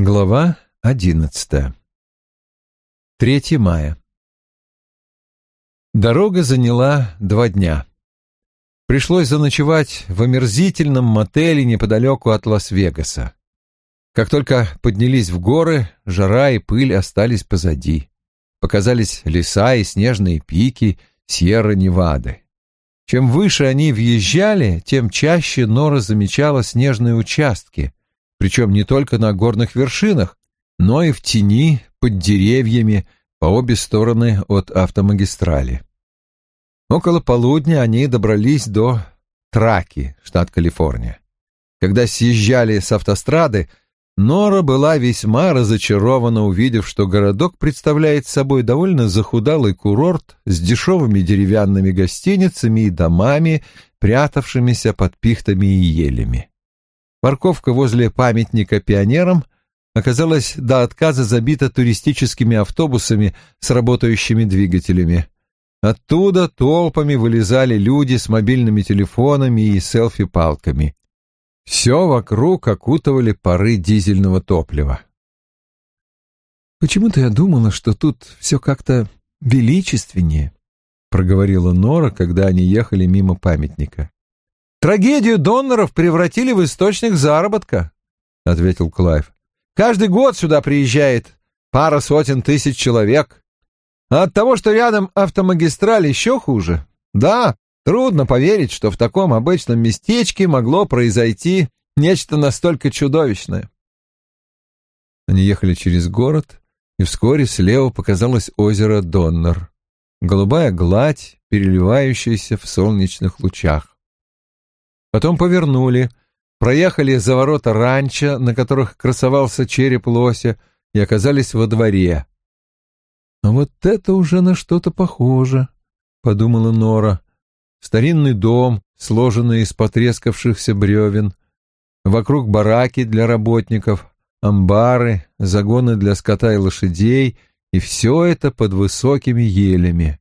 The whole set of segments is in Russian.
Глава одиннадцатая. 3 мая. Дорога заняла два дня. Пришлось заночевать в омерзительном мотеле неподалеку от Лас-Вегаса. Как только поднялись в горы, жара и пыль остались позади. Показались леса и снежные пики Сьерра-Невады. Чем выше они въезжали, тем чаще Нора замечала снежные участки — причем не только на горных вершинах, но и в тени под деревьями по обе стороны от автомагистрали. Около полудня они добрались до Траки, штат Калифорния. Когда съезжали с автострады, Нора была весьма разочарована, увидев, что городок представляет собой довольно захудалый курорт с дешевыми деревянными гостиницами и домами, прятавшимися под пихтами и елями. Парковка возле памятника пионерам оказалась до отказа забита туристическими автобусами с работающими двигателями. Оттуда толпами вылезали люди с мобильными телефонами и селфи-палками. Все вокруг окутывали пары дизельного топлива. «Почему-то я думала, что тут все как-то величественнее», — проговорила Нора, когда они ехали мимо памятника. Трагедию доноров превратили в источник заработка, — ответил Клайв. Каждый год сюда приезжает пара сотен тысяч человек. А от того, что рядом автомагистраль, еще хуже. Да, трудно поверить, что в таком обычном местечке могло произойти нечто настолько чудовищное. Они ехали через город, и вскоре слева показалось озеро Доннер. Голубая гладь, переливающаяся в солнечных лучах. Потом повернули, проехали за ворота ранчо, на которых красовался череп лося, и оказались во дворе. «А вот это уже на что-то похоже», — подумала Нора. «Старинный дом, сложенный из потрескавшихся бревен, вокруг бараки для работников, амбары, загоны для скота и лошадей, и все это под высокими елями».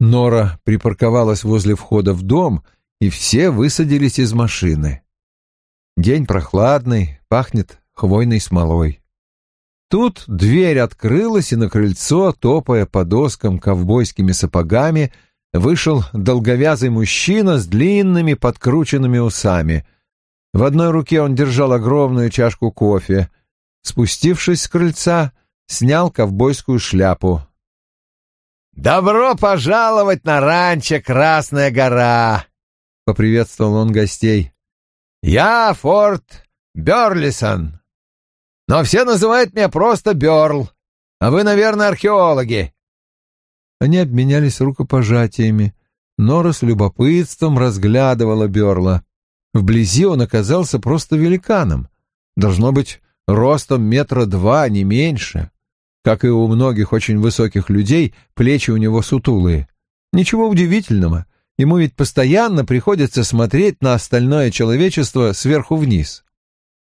Нора припарковалась возле входа в дом и все высадились из машины. День прохладный, пахнет хвойной смолой. Тут дверь открылась, и на крыльцо, топая по доскам ковбойскими сапогами, вышел долговязый мужчина с длинными подкрученными усами. В одной руке он держал огромную чашку кофе. Спустившись с крыльца, снял ковбойскую шляпу. «Добро пожаловать на ранчо Красная гора!» — поприветствовал он гостей. «Я Форд Берлисон, но все называют меня просто Берл, а вы, наверное, археологи». Они обменялись рукопожатиями. Нора с любопытством разглядывала Берла. Вблизи он оказался просто великаном. Должно быть, ростом метра два, не меньше. Как и у многих очень высоких людей, плечи у него сутулые. Ничего удивительного. Ему ведь постоянно приходится смотреть на остальное человечество сверху вниз.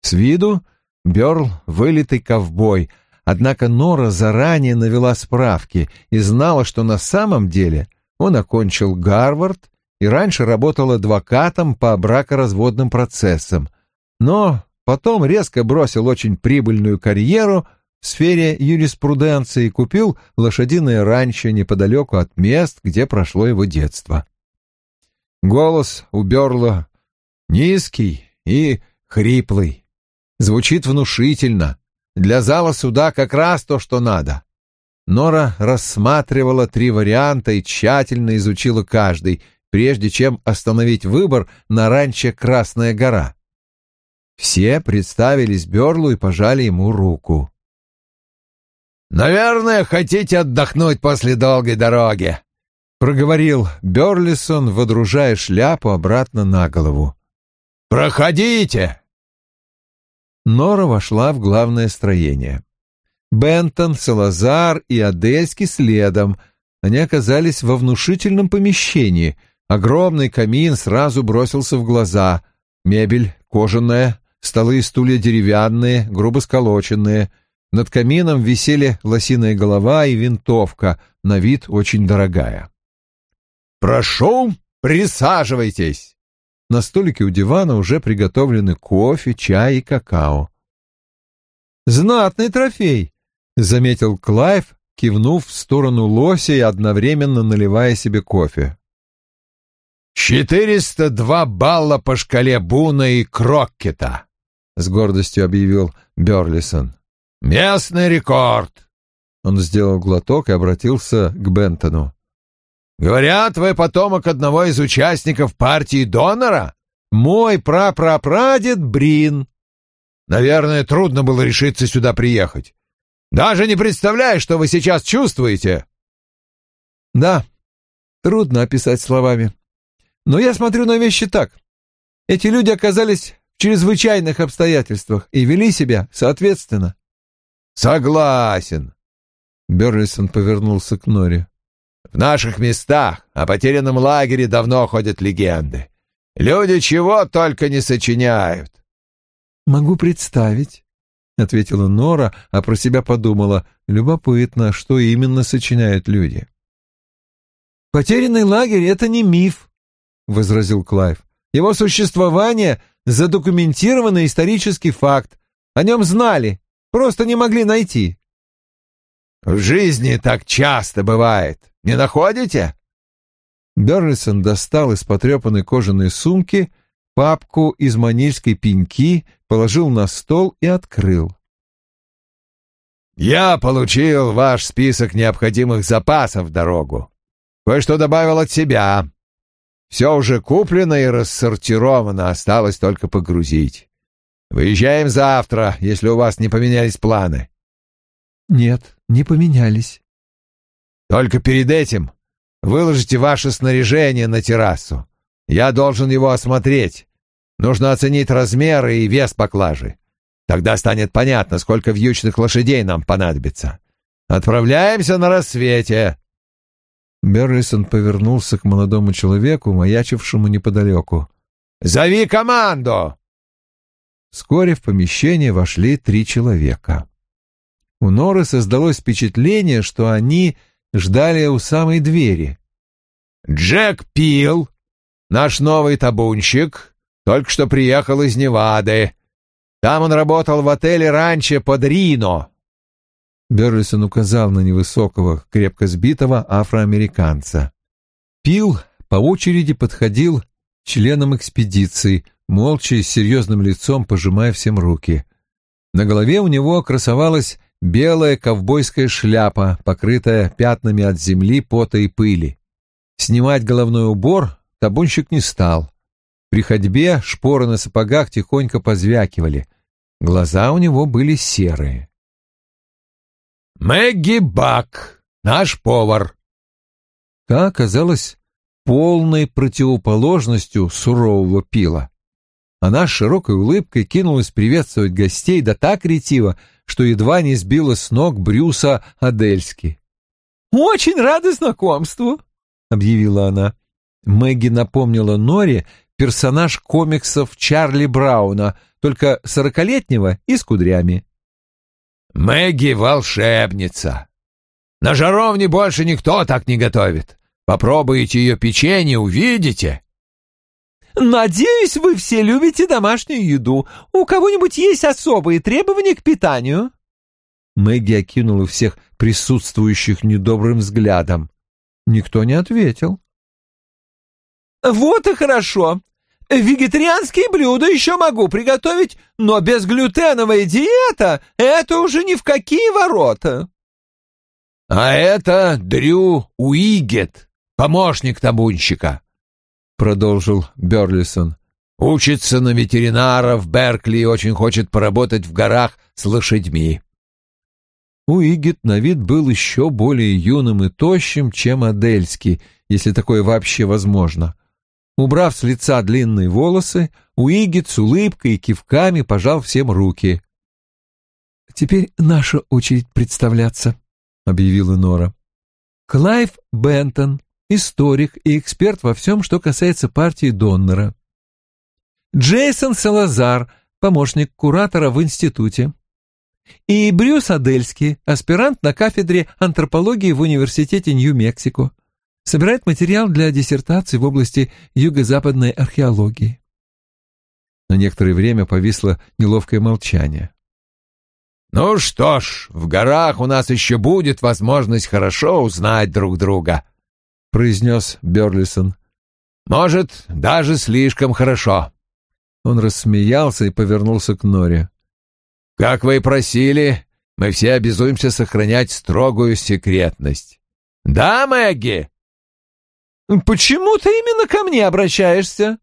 С виду Бёрл — вылитый ковбой, однако Нора заранее навела справки и знала, что на самом деле он окончил Гарвард и раньше работал адвокатом по бракоразводным процессам, но потом резко бросил очень прибыльную карьеру в сфере юриспруденции и купил лошадиное ранчо неподалеку от мест, где прошло его детство. Голос у Берла низкий и хриплый. Звучит внушительно. Для зала суда как раз то, что надо. Нора рассматривала три варианта и тщательно изучила каждый, прежде чем остановить выбор на ранче Красная гора. Все представились Берлу и пожали ему руку. «Наверное, хотите отдохнуть после долгой дороги», проговорил Берлисон, водружая шляпу обратно на голову. «Проходите!» Нора вошла в главное строение. Бентон, Салазар и Адельский следом. Они оказались во внушительном помещении. Огромный камин сразу бросился в глаза. Мебель кожаная, столы и стулья деревянные, грубо сколоченные. Над камином висели лосиная голова и винтовка, на вид очень дорогая. «Прошу, присаживайтесь!» На столике у дивана уже приготовлены кофе, чай и какао. Знатный трофей, — заметил Клайв, кивнув в сторону лося и одновременно наливая себе кофе. «Четыреста два балла по шкале Буна и Кроккета», — с гордостью объявил Берлисон. «Местный рекорд!» Он сделал глоток и обратился к Бентону. «Говорят, вы потомок одного из участников партии донора?» «Мой прапрапрадед Брин». «Наверное, трудно было решиться сюда приехать. Даже не представляю, что вы сейчас чувствуете». «Да, трудно описать словами. Но я смотрю на вещи так. Эти люди оказались в чрезвычайных обстоятельствах и вели себя соответственно». «Согласен», — Берлисон повернулся к Норе. В наших местах о потерянном лагере давно ходят легенды. Люди чего только не сочиняют. Могу представить, ответила Нора, а про себя подумала: любопытно, что именно сочиняют люди. Потерянный лагерь это не миф, возразил Клайв. Его существование задокументированный исторический факт. О нем знали, просто не могли найти. В жизни так часто бывает. Не находите?» Берлисон достал из потрепанной кожаной сумки папку из манильской пеньки, положил на стол и открыл. «Я получил ваш список необходимых запасов в дорогу. Кое-что добавил от себя. Все уже куплено и рассортировано, осталось только погрузить. Выезжаем завтра, если у вас не поменялись планы». «Нет, не поменялись». Только перед этим выложите ваше снаряжение на террасу. Я должен его осмотреть. Нужно оценить размеры и вес поклажи. Тогда станет понятно, сколько вьючных лошадей нам понадобится. Отправляемся на рассвете. Берлисон повернулся к молодому человеку, маячившему неподалеку. «Зови команду!» Вскоре в помещение вошли три человека. У Норы создалось впечатление, что они ждали у самой двери. «Джек Пил, наш новый табунщик, только что приехал из Невады. Там он работал в отеле раньше под Рино». Берлисон указал на невысокого, крепко сбитого афроамериканца. Пил по очереди подходил членам экспедиции, молча и с серьезным лицом пожимая всем руки. На голове у него красовалась белая ковбойская шляпа, покрытая пятнами от земли, пота и пыли. Снимать головной убор табунщик не стал. При ходьбе шпоры на сапогах тихонько позвякивали. Глаза у него были серые. «Мэгги Бак, наш повар!» Та оказалась полной противоположностью сурового пила. Она с широкой улыбкой кинулась приветствовать гостей, да так ретиво, что едва не сбила с ног Брюса Адельски. «Очень рада знакомству», — объявила она. Мэгги напомнила Норе персонаж комиксов Чарли Брауна, только сорокалетнего и с кудрями. «Мэгги — волшебница. На жаровне больше никто так не готовит. Попробуйте ее печенье, увидите». «Надеюсь, вы все любите домашнюю еду. У кого-нибудь есть особые требования к питанию?» Мэгги окинула всех присутствующих недобрым взглядом. Никто не ответил. «Вот и хорошо. Вегетарианские блюда еще могу приготовить, но безглютеновая диета — это уже ни в какие ворота». «А это Дрю Уигет, помощник табунщика продолжил Берлисон. Учится на ветеринара в Беркли и очень хочет поработать в горах с лошадьми. Уигит на вид был еще более юным и тощим, чем Адельский, если такое вообще возможно. Убрав с лица длинные волосы, Уигит с улыбкой и кивками пожал всем руки. «Теперь наша очередь представляться», — объявила Нора. «Клайв Бентон, историк и эксперт во всем, что касается партии Доннера. Джейсон Салазар, помощник куратора в институте. И Брюс Адельский, аспирант на кафедре антропологии в Университете Нью-Мексико. Собирает материал для диссертации в области юго-западной археологии. На некоторое время повисло неловкое молчание. Ну что ж, в горах у нас еще будет возможность хорошо узнать друг друга, произнес Берлисон. Может, даже слишком хорошо. Он рассмеялся и повернулся к Норе. Как вы и просили, мы все обязуемся сохранять строгую секретность. Да, Мэгги? Почему ты именно ко мне обращаешься?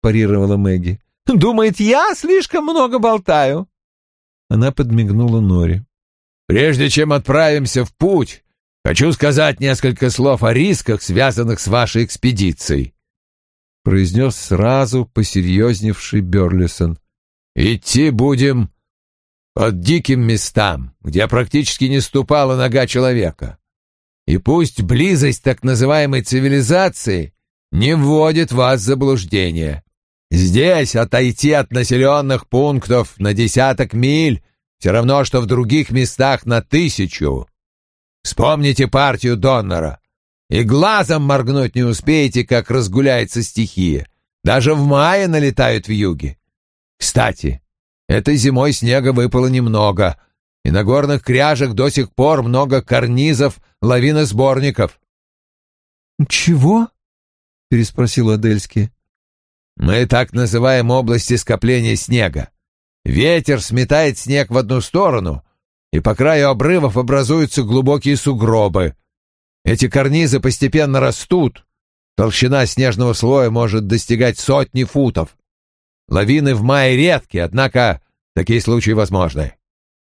парировала Мэгги. Думает, я слишком много болтаю. Она подмигнула Норе. Прежде чем отправимся в путь, хочу сказать несколько слов о рисках, связанных с вашей экспедицией. Произнес сразу посерьезневший Берлисон. Идти будем под диким местам, где практически не ступала нога человека. И пусть близость так называемой цивилизации не вводит вас в заблуждение. Здесь отойти от населенных пунктов на десяток миль все равно, что в других местах на тысячу. Вспомните партию Доннера. И глазом моргнуть не успеете, как разгуляется стихия. Даже в мае налетают в юге. Кстати, этой зимой снега выпало немного, и на горных кряжах до сих пор много карнизов, лавиносборников. «Чего?» — переспросил Адельский. Мы так называем области скопления снега. Ветер сметает снег в одну сторону, и по краю обрывов образуются глубокие сугробы. Эти карнизы постепенно растут. Толщина снежного слоя может достигать сотни футов. Лавины в мае редки, однако такие случаи возможны.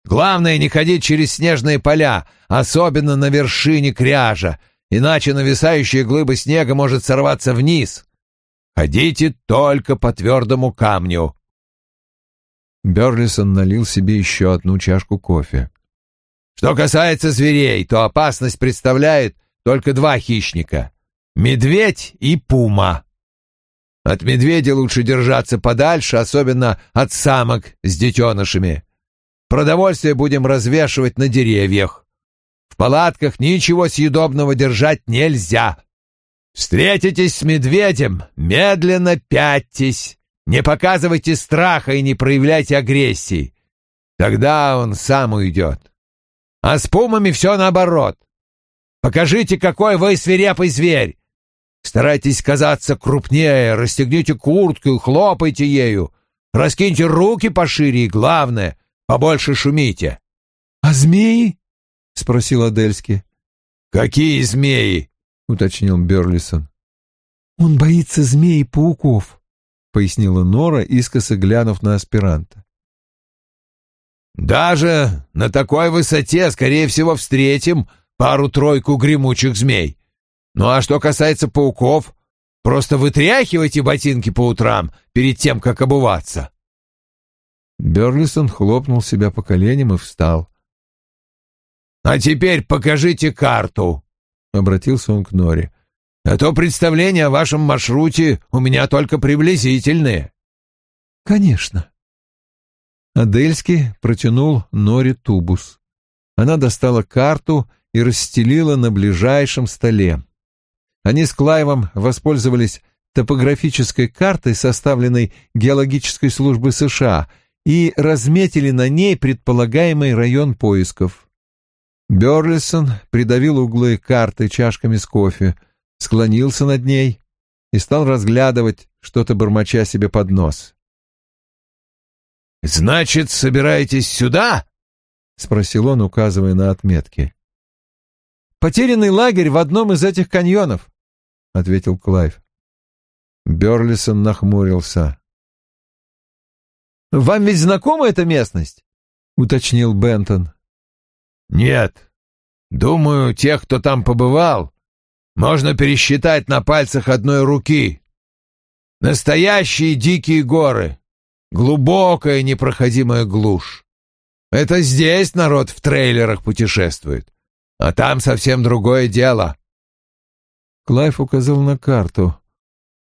Главное не ходить через снежные поля, особенно на вершине кряжа, иначе нависающая глыба снега может сорваться вниз. Ходите только по твердому камню. Берлисон налил себе еще одну чашку кофе. Что касается зверей, то опасность представляет только два хищника — медведь и пума. От медведя лучше держаться подальше, особенно от самок с детенышами. Продовольствие будем развешивать на деревьях. В палатках ничего съедобного держать нельзя. Встретитесь с медведем, медленно пятьтесь, не показывайте страха и не проявляйте агрессии. Тогда он сам уйдет. А с пумами все наоборот. Покажите, какой вы свирепый зверь. Старайтесь казаться крупнее, расстегните куртку и хлопайте ею. Раскиньте руки пошире и, главное, побольше шумите. — А змеи? — спросил Адельский. — Какие змеи? — уточнил Берлисон. «Он боится змей и пауков», — пояснила Нора, искоса глянув на аспиранта. «Даже на такой высоте, скорее всего, встретим пару-тройку гремучих змей. Ну а что касается пауков, просто вытряхивайте ботинки по утрам перед тем, как обуваться». Берлисон хлопнул себя по коленям и встал. «А теперь покажите карту», обратился он к Норе. «А то представление о вашем маршруте у меня только приблизительные». «Конечно». Адельский протянул Норе тубус. Она достала карту и расстелила на ближайшем столе. Они с Клайвом воспользовались топографической картой, составленной геологической службой США, и разметили на ней предполагаемый район поисков. Берлисон придавил углы карты чашками с кофе, склонился над ней и стал разглядывать, что-то бормоча себе под нос. «Значит, собираетесь сюда?» — спросил он, указывая на отметки. «Потерянный лагерь в одном из этих каньонов», — ответил Клайв. Берлисон нахмурился. «Вам ведь знакома эта местность?» — уточнил Бентон. Нет. Думаю, тех, кто там побывал, можно пересчитать на пальцах одной руки. Настоящие дикие горы, глубокая непроходимая глушь. Это здесь народ в трейлерах путешествует, а там совсем другое дело. Клайв указал на карту.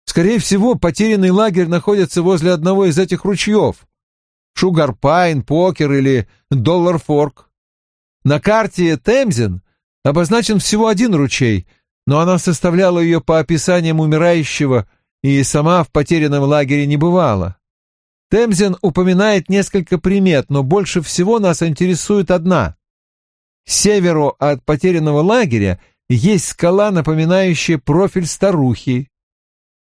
Скорее всего, потерянный лагерь находится возле одного из этих ручьев. Шугарпайн, Покер или Доллар-Форк. На карте Темзин обозначен всего один ручей, но она составляла ее по описаниям умирающего и сама в потерянном лагере не бывала. Темзин упоминает несколько примет, но больше всего нас интересует одна. К северу от потерянного лагеря есть скала, напоминающая профиль старухи.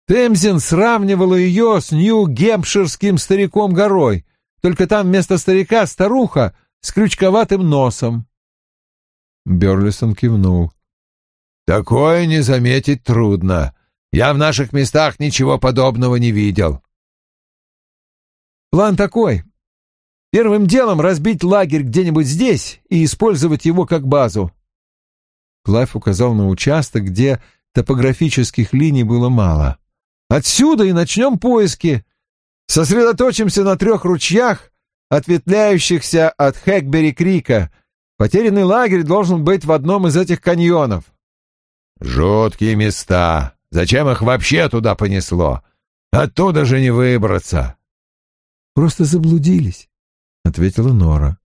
Темзин сравнивала ее с Нью-Гемпширским стариком-горой, только там вместо старика старуха с крючковатым носом. Берлисон кивнул. «Такое не заметить трудно. Я в наших местах ничего подобного не видел». «План такой. Первым делом разбить лагерь где-нибудь здесь и использовать его как базу». Клайв указал на участок, где топографических линий было мало. «Отсюда и начнем поиски. Сосредоточимся на трех ручьях, ответвляющихся от Хэкбери-Крика. Потерянный лагерь должен быть в одном из этих каньонов». «Жуткие места. Зачем их вообще туда понесло? Оттуда же не выбраться». «Просто заблудились», — ответила Нора.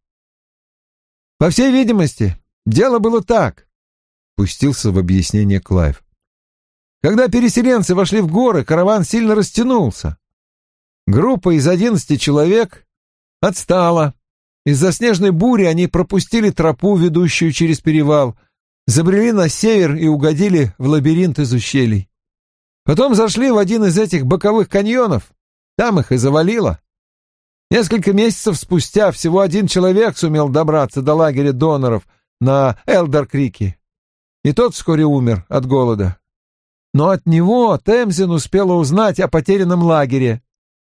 «По всей видимости, дело было так», — пустился в объяснение Клайв. «Когда переселенцы вошли в горы, караван сильно растянулся. Группа из одиннадцати человек отстала. Из-за снежной бури они пропустили тропу, ведущую через перевал, забрели на север и угодили в лабиринт из ущелий. Потом зашли в один из этих боковых каньонов, там их и завалило. Несколько месяцев спустя всего один человек сумел добраться до лагеря доноров на Элдер-Крике, и тот вскоре умер от голода. Но от него Темзин успела узнать о потерянном лагере.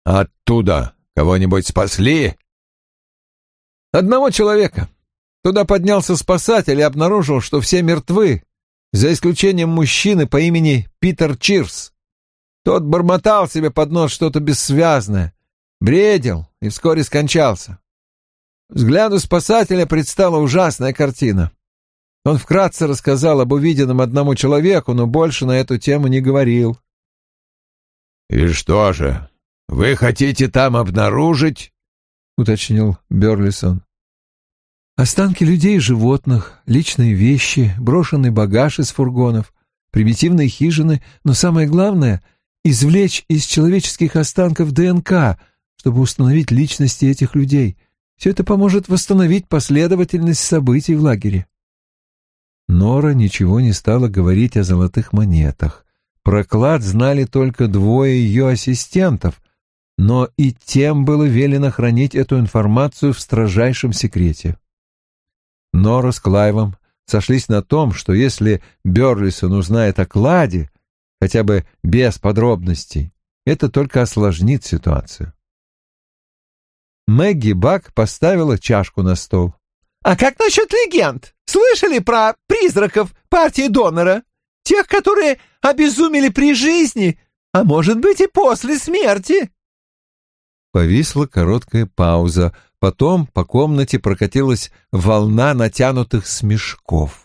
«Оттуда кого-нибудь спасли?» «Одного человека. Туда поднялся спасатель и обнаружил, что все мертвы, за исключением мужчины по имени Питер Чирс. Тот бормотал себе под нос что-то бессвязное, бредил и вскоре скончался. Взгляду спасателя предстала ужасная картина. Он вкратце рассказал об увиденном одному человеку, но больше на эту тему не говорил. «И что же, вы хотите там обнаружить?» — уточнил Берлисон. Останки людей и животных, личные вещи, брошенный багаж из фургонов, примитивные хижины, но самое главное — извлечь из человеческих останков ДНК, чтобы установить личности этих людей. Все это поможет восстановить последовательность событий в лагере. Нора ничего не стала говорить о золотых монетах. Про клад знали только двое ее ассистентов, но и тем было велено хранить эту информацию в строжайшем секрете. Нора с Клайвом сошлись на том, что если Берлисон узнает о кладе, хотя бы без подробностей, это только осложнит ситуацию. Мэгги Бак поставила чашку на стол. «А как насчет легенд? Слышали про призраков партии донора? Тех, которые обезумели при жизни, а может быть и после смерти?» Повисла короткая пауза, Потом по комнате прокатилась волна натянутых смешков.